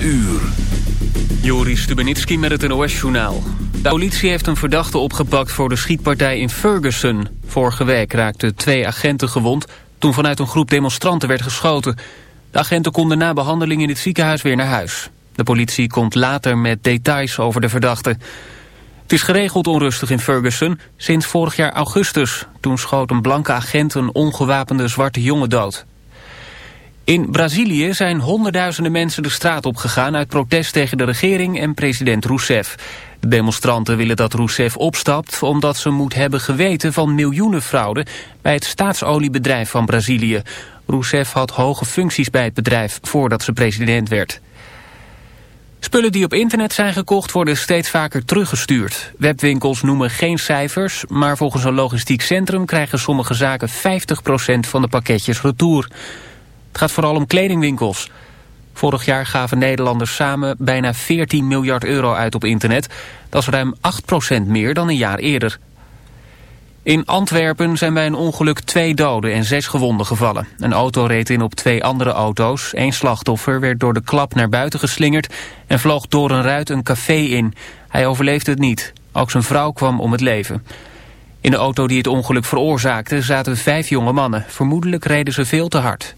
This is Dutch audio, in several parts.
uur. Joris Stubenitski met het NOS-journaal. De politie heeft een verdachte opgepakt voor de schietpartij in Ferguson. Vorige week raakten twee agenten gewond... toen vanuit een groep demonstranten werd geschoten. De agenten konden na behandeling in het ziekenhuis weer naar huis. De politie komt later met details over de verdachte. Het is geregeld onrustig in Ferguson sinds vorig jaar augustus. Toen schoot een blanke agent een ongewapende zwarte jongen dood. In Brazilië zijn honderdduizenden mensen de straat opgegaan... uit protest tegen de regering en president Rousseff. De demonstranten willen dat Rousseff opstapt... omdat ze moet hebben geweten van miljoenen fraude... bij het staatsoliebedrijf van Brazilië. Rousseff had hoge functies bij het bedrijf voordat ze president werd. Spullen die op internet zijn gekocht worden steeds vaker teruggestuurd. Webwinkels noemen geen cijfers, maar volgens een logistiek centrum krijgen sommige zaken 50% van de pakketjes retour. Het gaat vooral om kledingwinkels. Vorig jaar gaven Nederlanders samen bijna 14 miljard euro uit op internet. Dat is ruim 8% meer dan een jaar eerder. In Antwerpen zijn bij een ongeluk twee doden en zes gewonden gevallen. Een auto reed in op twee andere auto's. Eén slachtoffer werd door de klap naar buiten geslingerd... en vloog door een ruit een café in. Hij overleefde het niet. Ook zijn vrouw kwam om het leven. In de auto die het ongeluk veroorzaakte zaten vijf jonge mannen. Vermoedelijk reden ze veel te hard.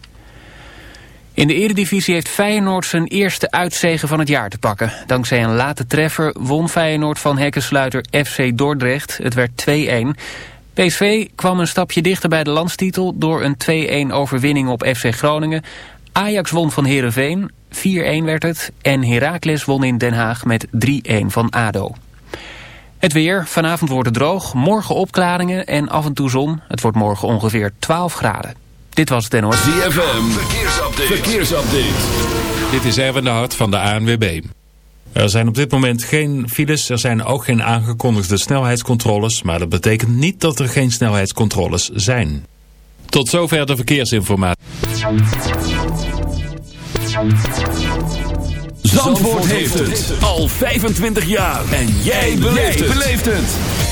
In de eredivisie heeft Feyenoord zijn eerste uitzegen van het jaar te pakken. Dankzij een late treffer won Feyenoord van hekkensluiter FC Dordrecht. Het werd 2-1. PSV kwam een stapje dichter bij de landstitel door een 2-1 overwinning op FC Groningen. Ajax won van Heerenveen, 4-1 werd het. En Heracles won in Den Haag met 3-1 van ADO. Het weer, vanavond wordt het droog, morgen opklaringen en af en toe zon. Het wordt morgen ongeveer 12 graden. Dit was het NOS. ZFM, verkeersupdate. verkeersupdate. Dit is Erwin de Hart van de ANWB. Er zijn op dit moment geen files, er zijn ook geen aangekondigde snelheidscontroles, maar dat betekent niet dat er geen snelheidscontroles zijn. Tot zover de verkeersinformatie. Zandvoort heeft het al 25 jaar en jij beleeft het.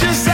precious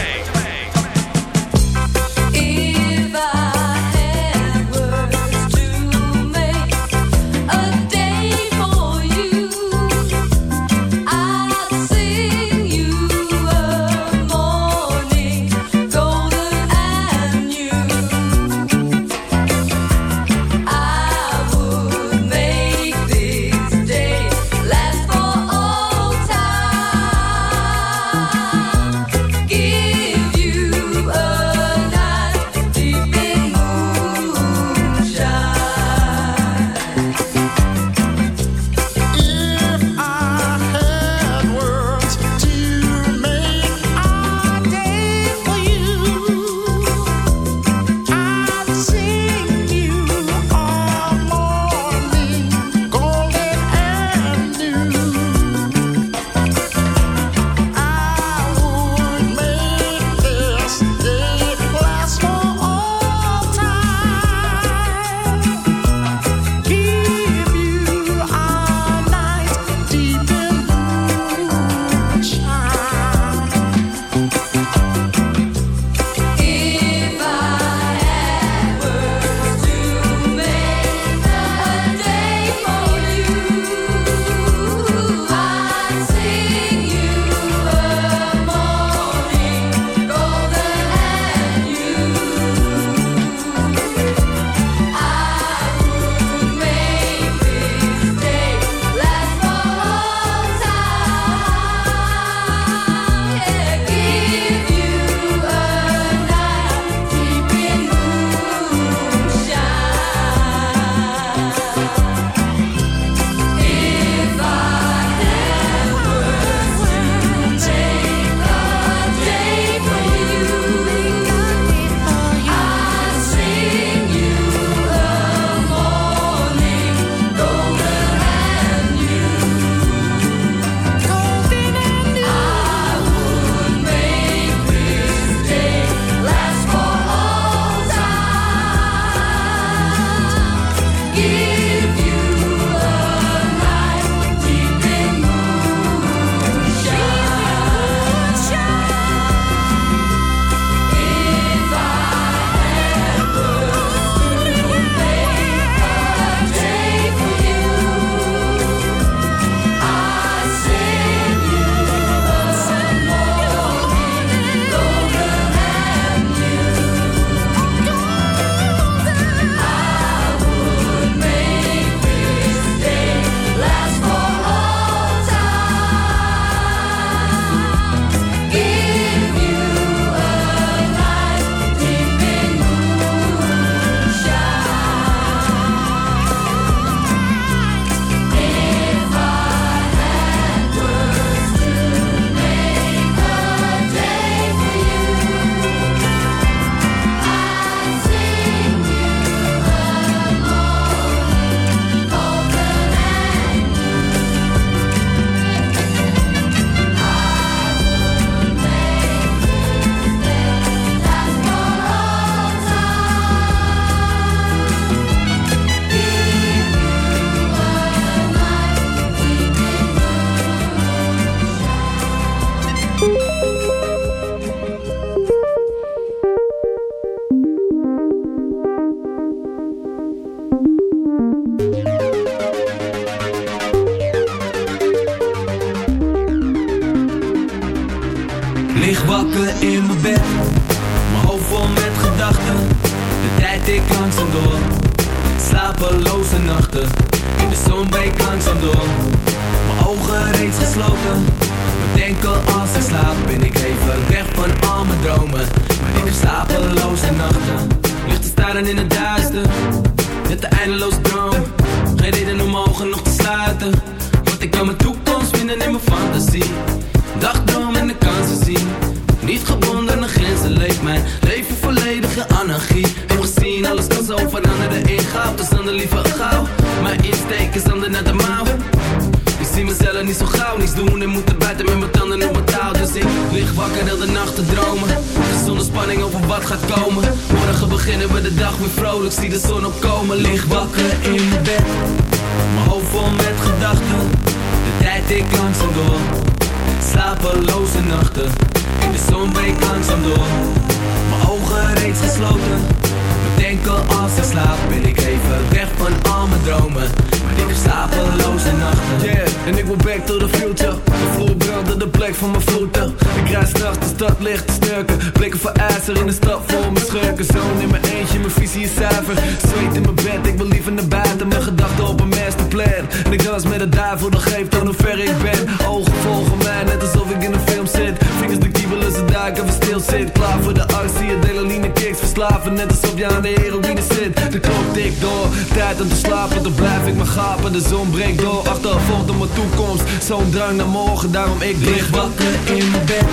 In de stad vol mijn schurken. Zoon in mijn eentje, mijn visie is zuiver. Zweet in mijn bed, ik wil liever naar buiten. Mijn gedachten op een masterplan. En ik dans met de duivel, dat geeft aan hoe ver ik ben. Ogen volgen mij, net alsof ik in een film zit. Vingers de kiebelen, ze duiken, we stil zit. Klaar voor de actie, adrenaline kicks. Verslaven, net alsof je aan de heroïne zit. De klok tikt door, tijd om te slapen. Dan blijf ik maar gapen, de zon breekt door. Achtervolgt op mijn toekomst, zo'n drang naar morgen Daarom ik lig wakker in mijn bed.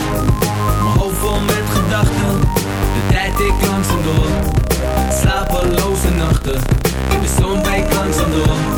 Mijn hoofd vol met gedachten De tijd ik langzaam door. Slapeloze nachten In de zon breekt langzaam door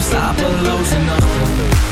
slapeloze nachten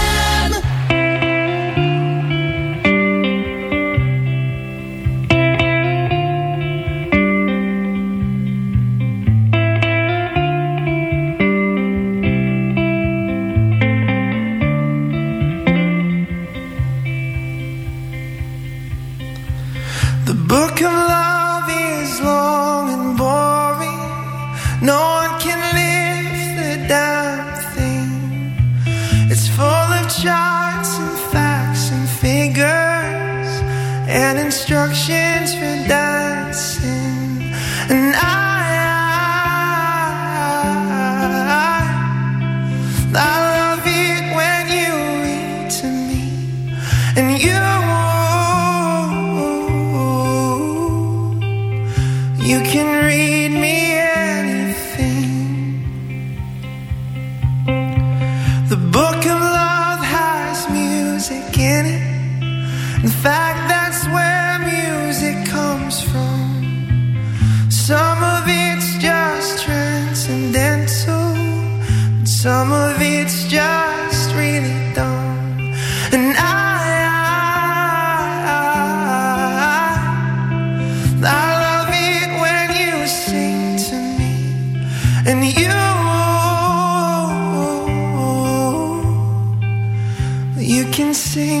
Sing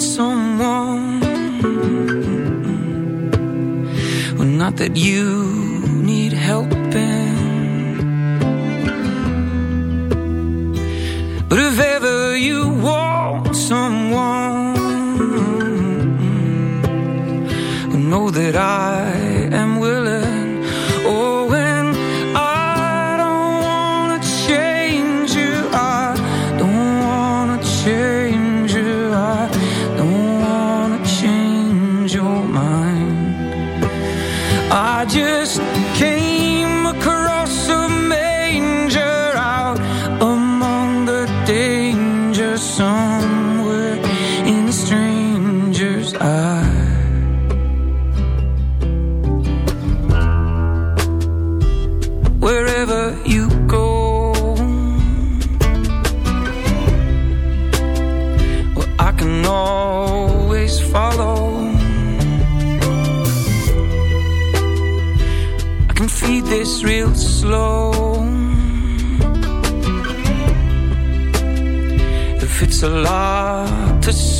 someone. Well, not that you need helping. But if ever you want someone Well, know that I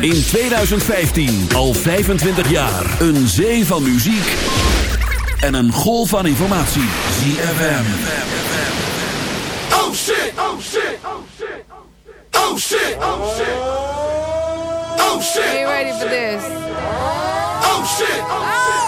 In 2015, al 25 jaar. Een zee van muziek en een golf van informatie. ZFM. Oh shit, oh shit, oh shit, oh shit, oh shit. Oh shit. Are you ready for this? Oh shit, oh shit.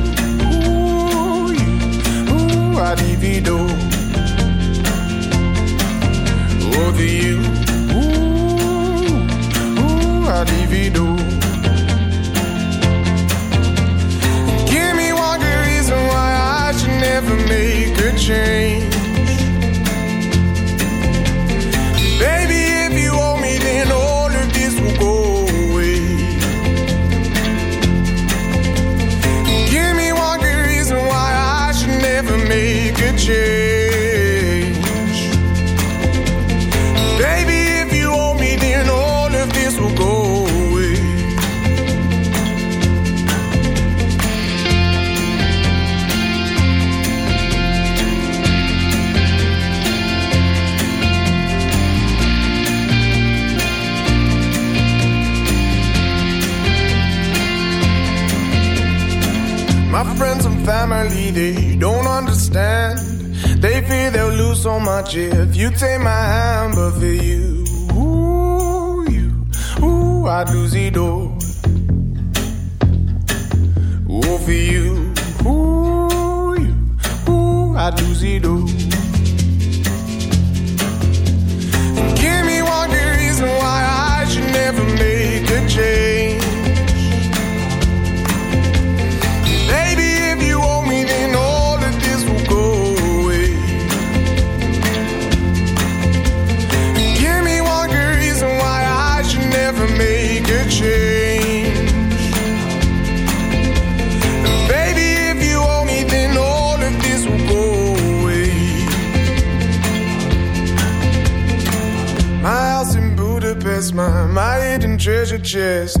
You, ooh, Over you, ooh, ooh, I divido. Give me one good reason why I should never make a change. Much if you take my hand, but for you, just